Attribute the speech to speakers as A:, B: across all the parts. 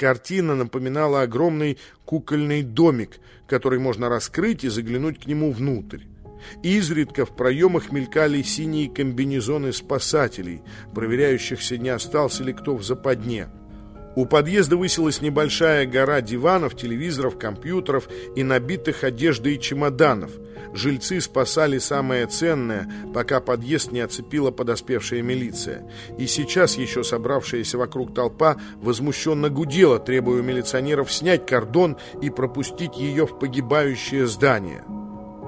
A: Картина напоминала огромный кукольный домик, который можно раскрыть и заглянуть к нему внутрь. Изредка в проемах мелькали синие комбинезоны спасателей, проверяющихся, не остался ли кто в западне. У подъезда высилась небольшая гора диванов, телевизоров, компьютеров и набитых одеждой и чемоданов. Жильцы спасали самое ценное, пока подъезд не оцепила подоспевшая милиция. И сейчас еще собравшаяся вокруг толпа возмущенно гудела, требуя милиционеров снять кордон и пропустить ее в погибающее здание.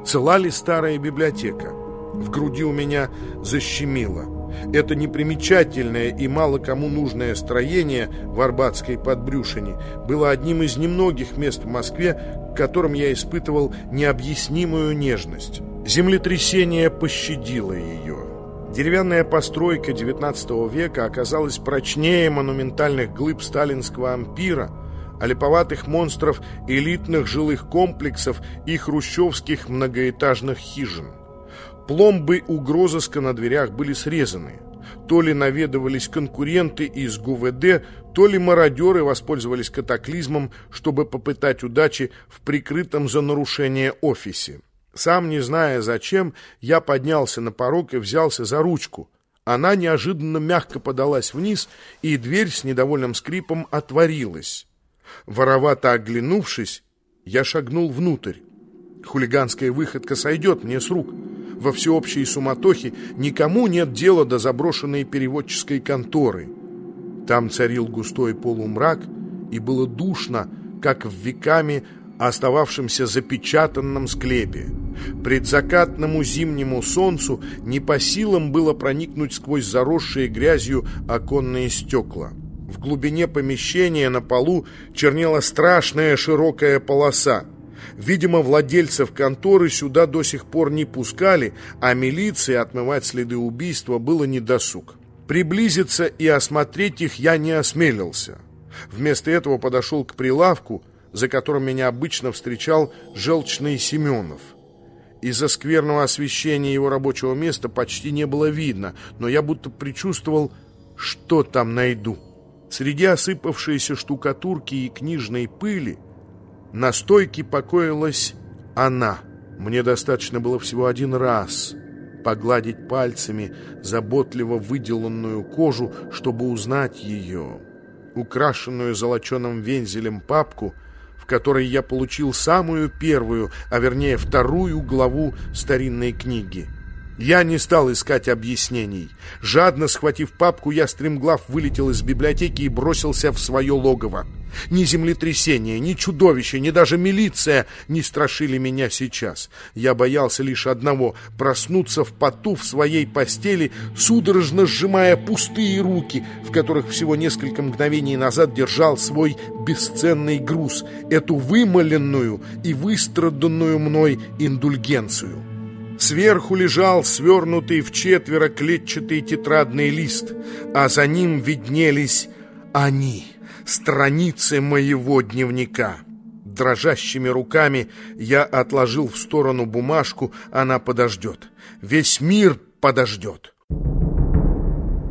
A: Цела ли старая библиотека? В груди у меня защемило. Это непримечательное и мало кому нужное строение в Арбатской подбрюшине было одним из немногих мест в Москве, к которым я испытывал необъяснимую нежность. Землетрясение пощадило ее. Деревянная постройка XIX века оказалась прочнее монументальных глыб сталинского ампира, а липоватых монстров элитных жилых комплексов и хрущевских многоэтажных хижин. Пломбы угрозыска на дверях были срезаны. То ли наведывались конкуренты из ГУВД, то ли мародеры воспользовались катаклизмом, чтобы попытать удачи в прикрытом за нарушение офисе. Сам не зная зачем, я поднялся на порог и взялся за ручку. Она неожиданно мягко подалась вниз, и дверь с недовольным скрипом отворилась. Воровато оглянувшись, я шагнул внутрь. Хулиганская выходка сойдет мне с рук во всеобщей суматохе никому нет дела до заброшенной переводческой конторы. Там царил густой полумрак, и было душно, как в веками остававшемся запечатанном склепе. Предзакатному зимнему солнцу не по силам было проникнуть сквозь заросшие грязью оконные стекла. В глубине помещения на полу чернела страшная широкая полоса. Видимо, владельцев конторы сюда до сих пор не пускали, а милиции отмывать следы убийства было недосуг. Приблизиться и осмотреть их я не осмелился. Вместо этого подошел к прилавку, за которым меня обычно встречал желчный Семенов. Из-за скверного освещения его рабочего места почти не было видно, но я будто предчувствовал, что там найду. Среди осыпавшейся штукатурки и книжной пыли на стойке покоилась она. Мне достаточно было всего один раз погладить пальцами заботливо выделанную кожу, чтобы узнать ее. Украшенную золоченым вензелем папку, в которой я получил самую первую, а вернее вторую главу старинной книги. Я не стал искать объяснений. Жадно схватив папку, я стремглав вылетел из библиотеки и бросился в свое логово. Ни землетрясение, ни чудовище, ни даже милиция не страшили меня сейчас. Я боялся лишь одного — проснуться в поту в своей постели, судорожно сжимая пустые руки, в которых всего несколько мгновений назад держал свой бесценный груз, эту вымоленную и выстраданную мной индульгенцию. Сверху лежал свернутый в четверо клетчатый тетрадный лист, а за ним виднелись они — страницы моего дневника. Дрожащими руками я отложил в сторону бумажку, она подождет. Весь мир подождет.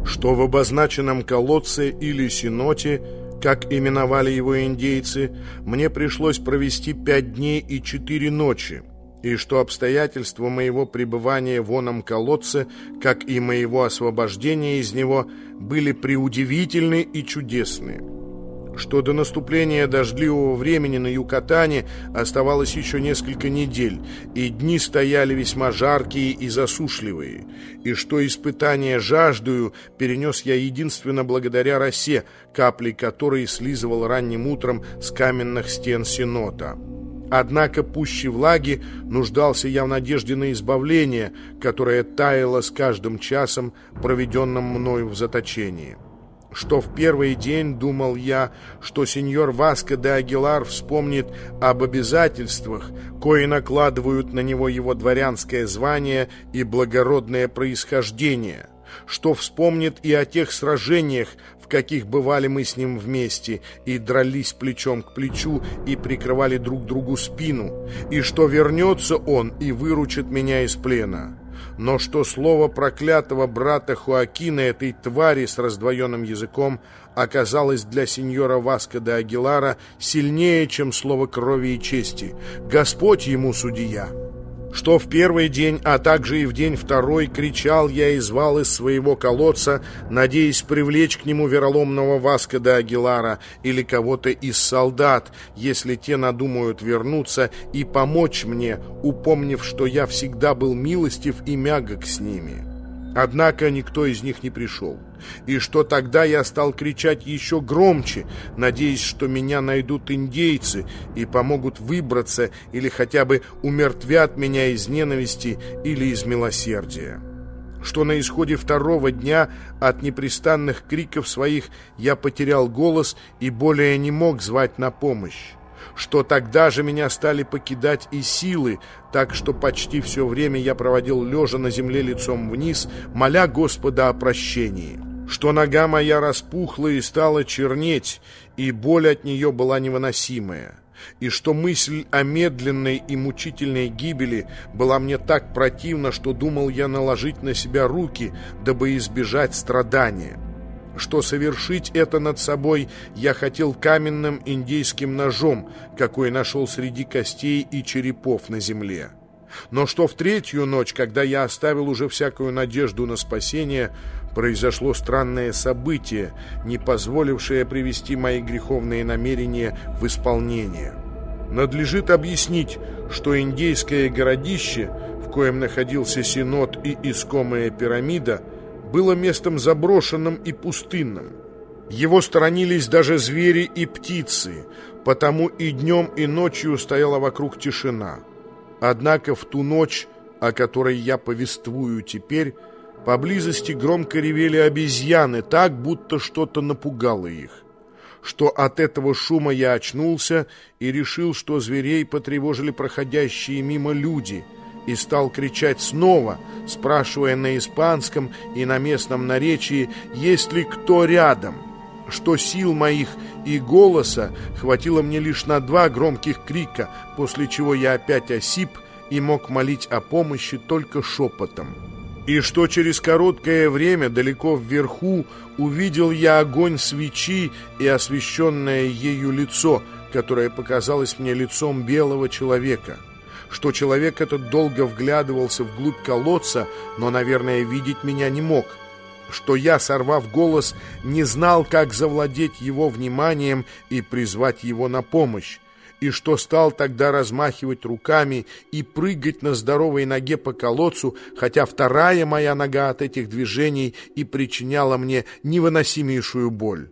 A: Что в обозначенном колодце или синоте, как именовали его индейцы, мне пришлось провести пять дней и четыре ночи, и что обстоятельства моего пребывания в оном колодце, как и моего освобождения из него, были преудивительны и чудесны что до наступления дождливого времени на Юкатане оставалось еще несколько недель, и дни стояли весьма жаркие и засушливые, и что испытание жаждою перенес я единственно благодаря росе, капли которой слизывал ранним утром с каменных стен Синота. Однако пуще влаги нуждался я в надежде на избавление, которое таяло с каждым часом, проведенным мною в заточении. Что в первый день думал я, что сеньор Васко де Агилар вспомнит об обязательствах, кои накладывают на него его дворянское звание и благородное происхождение, что вспомнит и о тех сражениях, каких бывали мы с ним вместе, и дрались плечом к плечу, и прикрывали друг другу спину, и что вернется он и выручит меня из плена» но что слово проклятого брата Хуакина, этой твари с раздвоенным языком, оказалось для сеньора Васко де Агилара сильнее, чем слово крови и чести. Господь ему судья что в первый день, а также и в день второй кричал я и звал из своего колодца, надеясь привлечь к нему вероломного Васка де Агилара или кого-то из солдат, если те надумают вернуться и помочь мне, упомнив, что я всегда был милостив и мягок с ними». Однако никто из них не пришел. И что тогда я стал кричать еще громче, надеясь, что меня найдут индейцы и помогут выбраться или хотя бы умертвят меня из ненависти или из милосердия. Что на исходе второго дня от непрестанных криков своих я потерял голос и более не мог звать на помощь что тогда же меня стали покидать и силы, так что почти все время я проводил лежа на земле лицом вниз, моля Господа о прощении. Что нога моя распухла и стала чернеть, и боль от нее была невыносимая и что мысль о медленной и мучительной гибели была мне так противна, что думал я наложить на себя руки, дабы избежать страдания что совершить это над собой я хотел каменным индейским ножом, какой нашел среди костей и черепов на земле. Но что в третью ночь, когда я оставил уже всякую надежду на спасение, произошло странное событие, не позволившее привести мои греховные намерения в исполнение. Надлежит объяснить, что индейское городище, в коем находился Синод и искомая пирамида – было местом заброшенным и пустынным. Его сторонились даже звери и птицы, потому и днем, и ночью стояла вокруг тишина. Однако в ту ночь, о которой я повествую теперь, поблизости громко ревели обезьяны, так, будто что-то напугало их. Что от этого шума я очнулся и решил, что зверей потревожили проходящие мимо люди — и стал кричать снова, спрашивая на испанском и на местном наречии, есть ли кто рядом, что сил моих и голоса хватило мне лишь на два громких крика, после чего я опять осип и мог молить о помощи только шепотом. И что через короткое время далеко вверху увидел я огонь свечи и освещенное ею лицо, которое показалось мне лицом белого человека — что человек этот долго вглядывался вглубь колодца, но, наверное, видеть меня не мог, что я, сорвав голос, не знал, как завладеть его вниманием и призвать его на помощь, и что стал тогда размахивать руками и прыгать на здоровой ноге по колодцу, хотя вторая моя нога от этих движений и причиняла мне невыносимейшую боль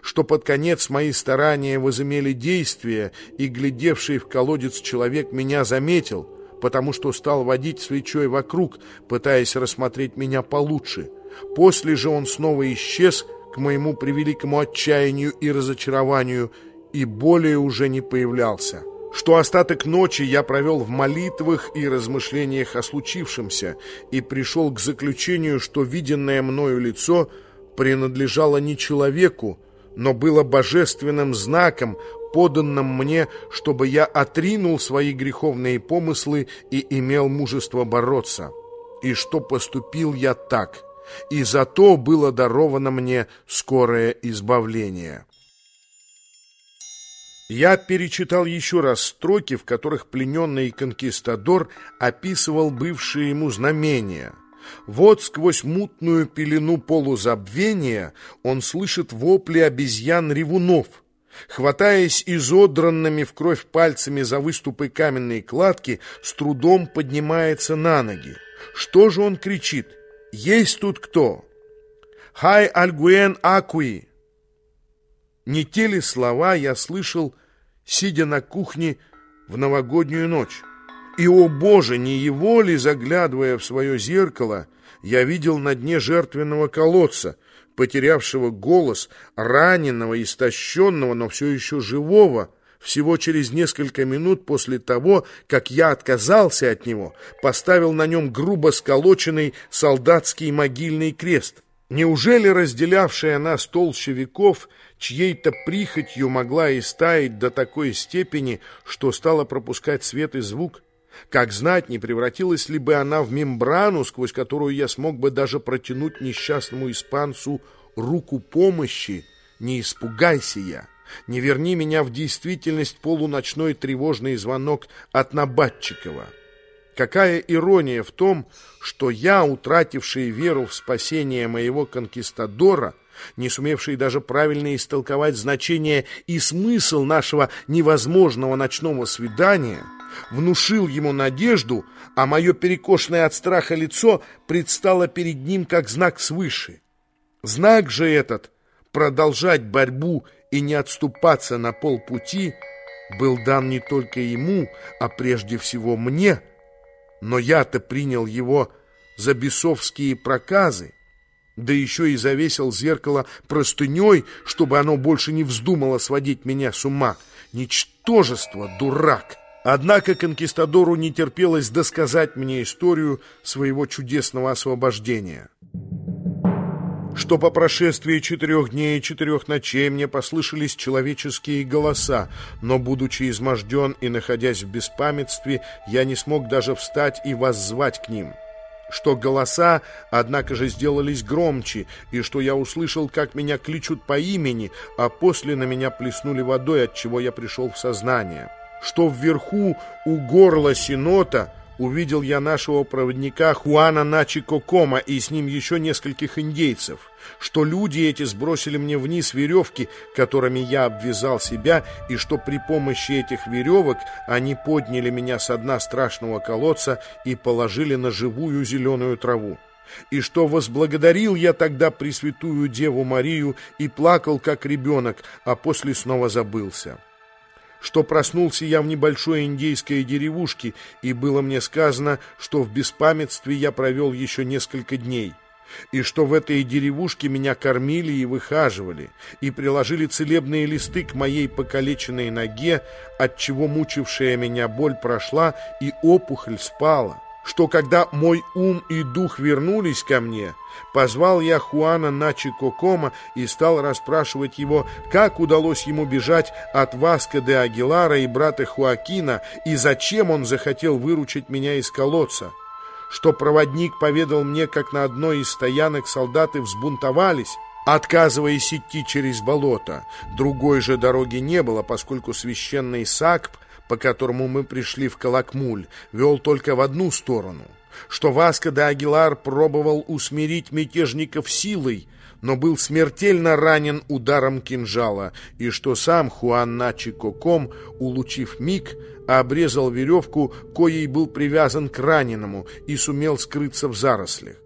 A: что под конец мои старания возымели действие, и глядевший в колодец человек меня заметил, потому что стал водить свечой вокруг, пытаясь рассмотреть меня получше. После же он снова исчез, к моему превеликому отчаянию и разочарованию, и более уже не появлялся. Что остаток ночи я провел в молитвах и размышлениях о случившемся, и пришел к заключению, что виденное мною лицо принадлежало не человеку, но было божественным знаком, поданным мне, чтобы я отринул свои греховные помыслы и имел мужество бороться. И что поступил я так, и за то было даровано мне скорое избавление». Я перечитал еще раз строки, в которых плененный конкистадор описывал бывшие ему знамения – вот сквозь мутную пелену полузабвения он слышит вопли обезьян-ревунов. Хватаясь изодранными в кровь пальцами за выступы каменной кладки, с трудом поднимается на ноги. Что же он кричит? «Есть тут кто?» «Хай альгуэн акуи!» Не те ли слова я слышал, сидя на кухне в новогоднюю ночь? И, о Боже, не его ли, заглядывая в свое зеркало, я видел на дне жертвенного колодца, потерявшего голос, раненого, истощенного, но все еще живого, всего через несколько минут после того, как я отказался от него, поставил на нем грубо сколоченный солдатский могильный крест. Неужели разделявшая нас толще веков чьей-то прихотью могла истаять до такой степени, что стала пропускать свет и звук? Как знать, не превратилась ли бы она в мембрану, сквозь которую я смог бы даже протянуть несчастному испанцу руку помощи, не испугайся я. Не верни меня в действительность полуночной тревожный звонок от Набатчикова. Какая ирония в том, что я, утративший веру в спасение моего конкистадора, не сумевший даже правильно истолковать значение и смысл нашего невозможного ночного свидания, внушил ему надежду, а мое перекошенное от страха лицо предстало перед ним как знак свыше. Знак же этот — продолжать борьбу и не отступаться на полпути — был дан не только ему, а прежде всего мне, но я-то принял его за бесовские проказы, да еще и завесил зеркало простыней, чтобы оно больше не вздумало сводить меня с ума. Ничтожество, дурак! Однако конкистадору не терпелось досказать мне историю своего чудесного освобождения. Что по прошествии четырех дней и четырех ночей мне послышались человеческие голоса, но, будучи изможден и находясь в беспамятстве, я не смог даже встать и воззвать к ним что голоса, однако же, сделались громче, и что я услышал, как меня кличут по имени, а после на меня плеснули водой, от чего я пришел в сознание. Что вверху у горла Синота увидел я нашего проводника Хуана Начи Кокома и с ним еще нескольких индейцев, что люди эти сбросили мне вниз веревки, которыми я обвязал себя, и что при помощи этих веревок они подняли меня с дна страшного колодца и положили на живую зеленую траву. И что возблагодарил я тогда Пресвятую Деву Марию и плакал, как ребенок, а после снова забылся что проснулся я в небольшой индейской деревушке, и было мне сказано, что в беспамятстве я провел еще несколько дней, и что в этой деревушке меня кормили и выхаживали, и приложили целебные листы к моей покалеченной ноге, от чего мучившая меня боль прошла, и опухоль спала что когда мой ум и дух вернулись ко мне, позвал я Хуана Начи Кокома и стал расспрашивать его, как удалось ему бежать от Васка де Агилара и брата Хуакина, и зачем он захотел выручить меня из колодца. Что проводник поведал мне, как на одной из стоянок солдаты взбунтовались, отказываясь идти через болото. Другой же дороги не было, поскольку священный Сакп по которому мы пришли в Калакмуль, вел только в одну сторону, что Васко де Агилар пробовал усмирить мятежников силой, но был смертельно ранен ударом кинжала, и что сам Хуан Начи Коком, улучив миг, обрезал веревку, коей был привязан к раненому, и сумел скрыться в зарослях.